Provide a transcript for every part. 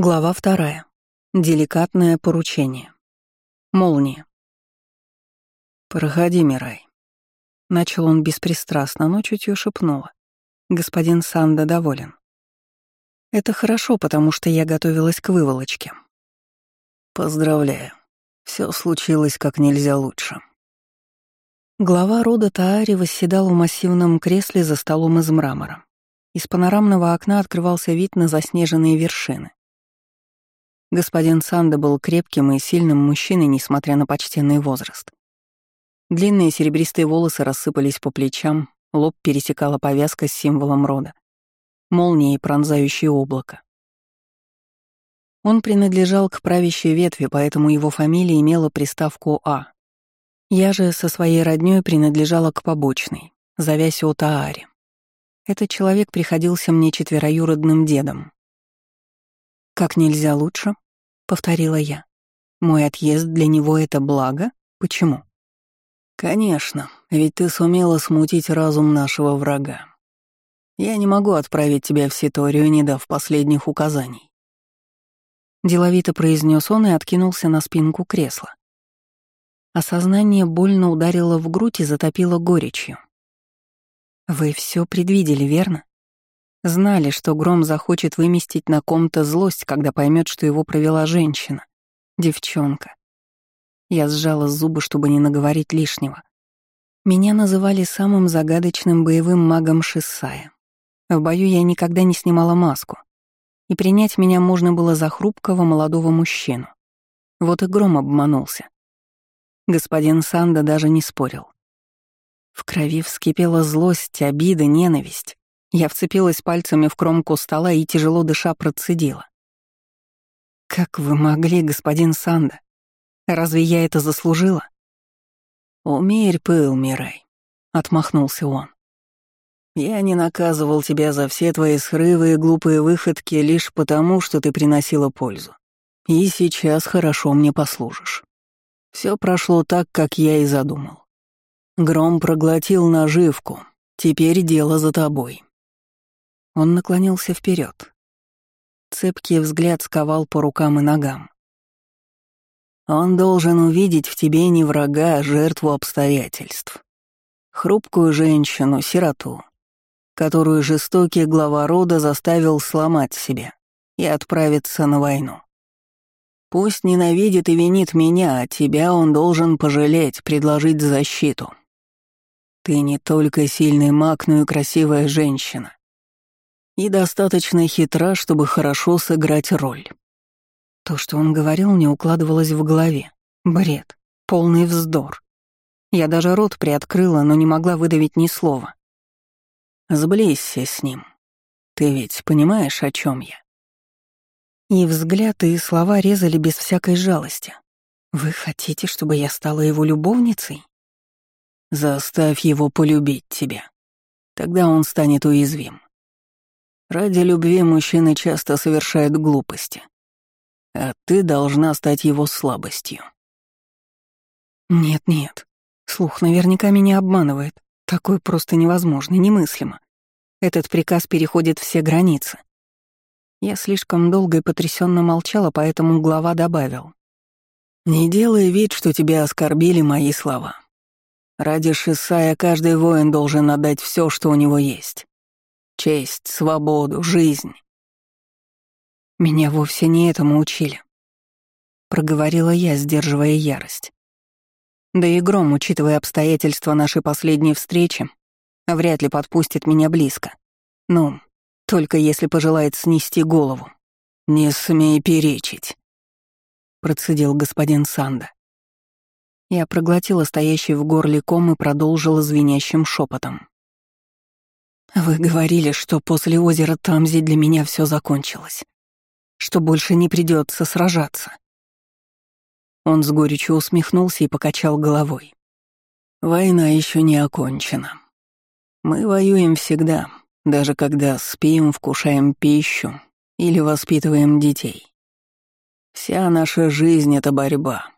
Глава вторая. Деликатное поручение. Молния. «Проходи, Мирай». Начал он беспристрастно, но чутью шепнула. Господин Санда доволен. Это хорошо, потому что я готовилась к выволочке. Поздравляю. Все случилось как нельзя лучше. Глава рода Таари восседал в массивном кресле за столом из мрамора. Из панорамного окна открывался вид на заснеженные вершины. Господин Санда был крепким и сильным мужчиной, несмотря на почтенный возраст. Длинные серебристые волосы рассыпались по плечам, лоб пересекала повязка с символом рода, молнией, пронзающей облако. Он принадлежал к правящей ветви, поэтому его фамилия имела приставку «А». Я же со своей роднёй принадлежала к побочной, зовясь Отаари. Этот человек приходился мне четвероюродным дедом, «Как нельзя лучше», — повторила я. «Мой отъезд для него — это благо? Почему?» «Конечно, ведь ты сумела смутить разум нашего врага. Я не могу отправить тебя в Ситорию, не дав последних указаний». Деловито произнес он и откинулся на спинку кресла. Осознание больно ударило в грудь и затопило горечью. «Вы все предвидели, верно?» Знали, что Гром захочет выместить на ком-то злость, когда поймет, что его провела женщина, девчонка. Я сжала зубы, чтобы не наговорить лишнего. Меня называли самым загадочным боевым магом Шиссая. В бою я никогда не снимала маску, и принять меня можно было за хрупкого молодого мужчину. Вот и Гром обманулся. Господин Санда даже не спорил. В крови вскипела злость, обида, ненависть. Я вцепилась пальцами в кромку стола и, тяжело дыша, процедила. «Как вы могли, господин Санда? Разве я это заслужила?» «Умерь пыл, Мирай», — отмахнулся он. «Я не наказывал тебя за все твои срывы и глупые выходки лишь потому, что ты приносила пользу. И сейчас хорошо мне послужишь. Все прошло так, как я и задумал. Гром проглотил наживку, теперь дело за тобой. Он наклонился вперед. Цепкий взгляд сковал по рукам и ногам. Он должен увидеть в тебе не врага, а жертву обстоятельств. Хрупкую женщину, сироту, которую жестокий глава рода заставил сломать себя и отправиться на войну. Пусть ненавидит и винит меня, а тебя он должен пожалеть, предложить защиту. Ты не только сильный маг, но и красивая женщина и достаточно хитра, чтобы хорошо сыграть роль. То, что он говорил, не укладывалось в голове. Бред. Полный вздор. Я даже рот приоткрыла, но не могла выдавить ни слова. Сблизься с ним. Ты ведь понимаешь, о чем я? И взгляд, и слова резали без всякой жалости. Вы хотите, чтобы я стала его любовницей? Заставь его полюбить тебя. Тогда он станет уязвим. Ради любви мужчины часто совершают глупости. А ты должна стать его слабостью. Нет-нет, слух наверняка меня обманывает. Такое просто невозможно, немыслимо. Этот приказ переходит все границы. Я слишком долго и потрясенно молчала, поэтому глава добавил. «Не делай вид, что тебя оскорбили мои слова. Ради Шисая каждый воин должен отдать все, что у него есть. Честь, свободу, жизнь. Меня вовсе не этому учили. Проговорила я, сдерживая ярость. Да и Гром, учитывая обстоятельства нашей последней встречи, вряд ли подпустит меня близко. Ну, только если пожелает снести голову. «Не смей перечить», — процедил господин Санда. Я проглотила стоящий в горле ком и продолжила звенящим шепотом. Вы говорили, что после озера Тамзи для меня все закончилось. Что больше не придется сражаться. Он с горечью усмехнулся и покачал головой. Война еще не окончена. Мы воюем всегда, даже когда спим, вкушаем пищу или воспитываем детей. Вся наша жизнь — это борьба.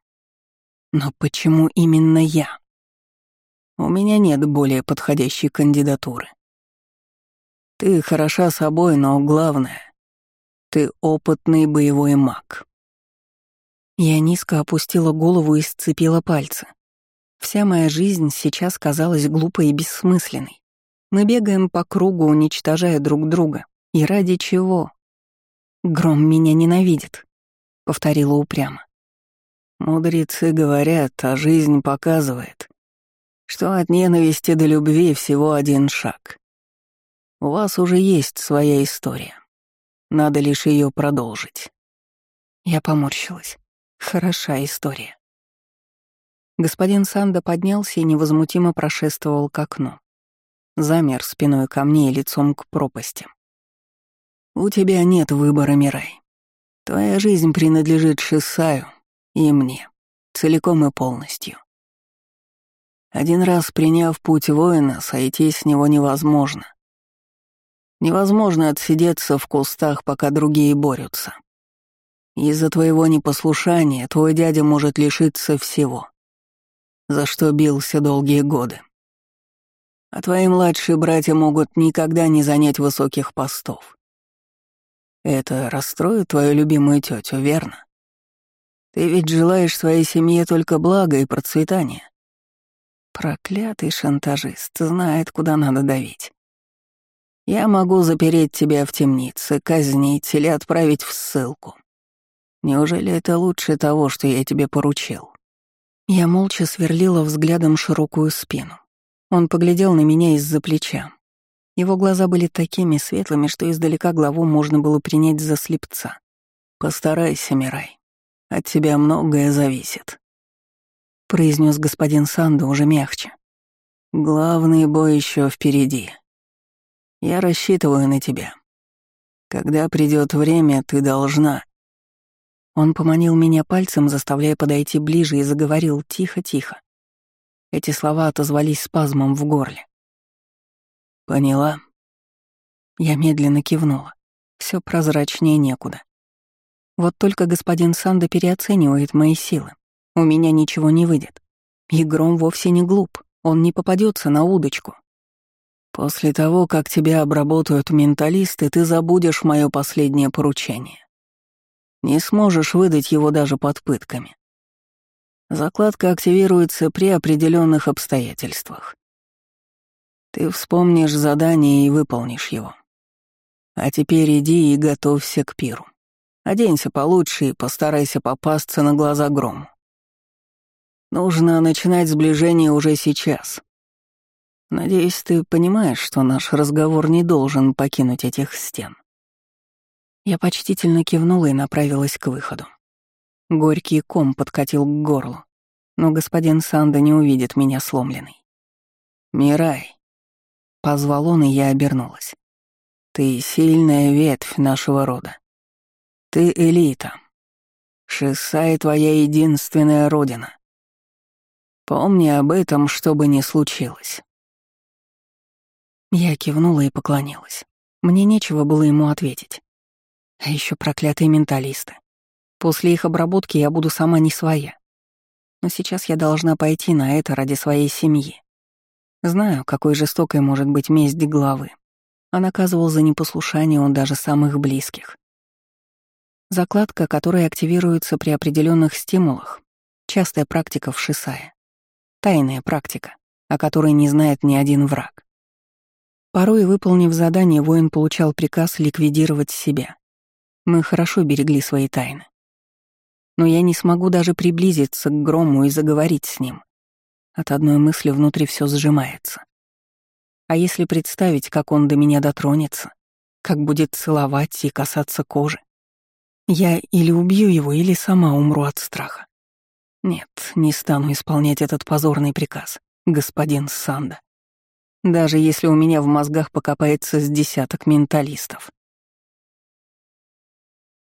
Но почему именно я? У меня нет более подходящей кандидатуры. Ты хороша собой, но главное Ты опытный боевой маг. Я низко опустила голову и сцепила пальцы. Вся моя жизнь сейчас казалась глупой и бессмысленной. Мы бегаем по кругу, уничтожая друг друга. И ради чего? Гром меня ненавидит, — повторила упрямо. Мудрецы говорят, а жизнь показывает, что от ненависти до любви всего один шаг. У вас уже есть своя история. Надо лишь ее продолжить. Я поморщилась. Хороша история. Господин Санда поднялся и невозмутимо прошествовал к окну. Замер спиной ко мне и лицом к пропасти. «У тебя нет выбора, Мирай. Твоя жизнь принадлежит Шисаю и мне, целиком и полностью. Один раз приняв путь воина, сойти с него невозможно. Невозможно отсидеться в кустах, пока другие борются. Из-за твоего непослушания твой дядя может лишиться всего, за что бился долгие годы. А твои младшие братья могут никогда не занять высоких постов. Это расстроит твою любимую тетю, верно? Ты ведь желаешь своей семье только блага и процветания. Проклятый шантажист знает, куда надо давить. Я могу запереть тебя в темнице, казнить или отправить в ссылку. Неужели это лучше того, что я тебе поручил?» Я молча сверлила взглядом широкую спину. Он поглядел на меня из-за плеча. Его глаза были такими светлыми, что издалека главу можно было принять за слепца. «Постарайся, Мирай. От тебя многое зависит», — произнес господин Санду уже мягче. «Главный бой еще впереди. Я рассчитываю на тебя. Когда придет время, ты должна...» Он поманил меня пальцем, заставляя подойти ближе, и заговорил тихо-тихо. Эти слова отозвались спазмом в горле. «Поняла?» Я медленно кивнула. Все прозрачнее некуда. Вот только господин Санда переоценивает мои силы. У меня ничего не выйдет. И Гром вовсе не глуп, он не попадется на удочку. После того, как тебя обработают менталисты, ты забудешь мое последнее поручение. Не сможешь выдать его даже под пытками. Закладка активируется при определенных обстоятельствах. Ты вспомнишь задание и выполнишь его. А теперь иди и готовься к пиру. Оденься получше и постарайся попасться на глаза грому. Нужно начинать сближение уже сейчас. Надеюсь, ты понимаешь, что наш разговор не должен покинуть этих стен. Я почтительно кивнула и направилась к выходу. Горький ком подкатил к горлу, но господин Санда не увидит меня сломленной. «Мирай», — позвал он, и я обернулась. «Ты сильная ветвь нашего рода. Ты элита. Шисай — твоя единственная родина. Помни об этом, что бы ни случилось». Я кивнула и поклонилась. Мне нечего было ему ответить. А еще проклятые менталисты. После их обработки я буду сама не своя. Но сейчас я должна пойти на это ради своей семьи. Знаю, какой жестокой может быть месть главы. А наказывал за непослушание он даже самых близких. Закладка, которая активируется при определенных стимулах, частая практика в Шисае. Тайная практика, о которой не знает ни один враг. Порой, выполнив задание, воин получал приказ ликвидировать себя. Мы хорошо берегли свои тайны. Но я не смогу даже приблизиться к грому и заговорить с ним. От одной мысли внутри все сжимается. А если представить, как он до меня дотронется, как будет целовать и касаться кожи, я или убью его, или сама умру от страха. Нет, не стану исполнять этот позорный приказ, господин Санда. Даже если у меня в мозгах покопается с десяток менталистов.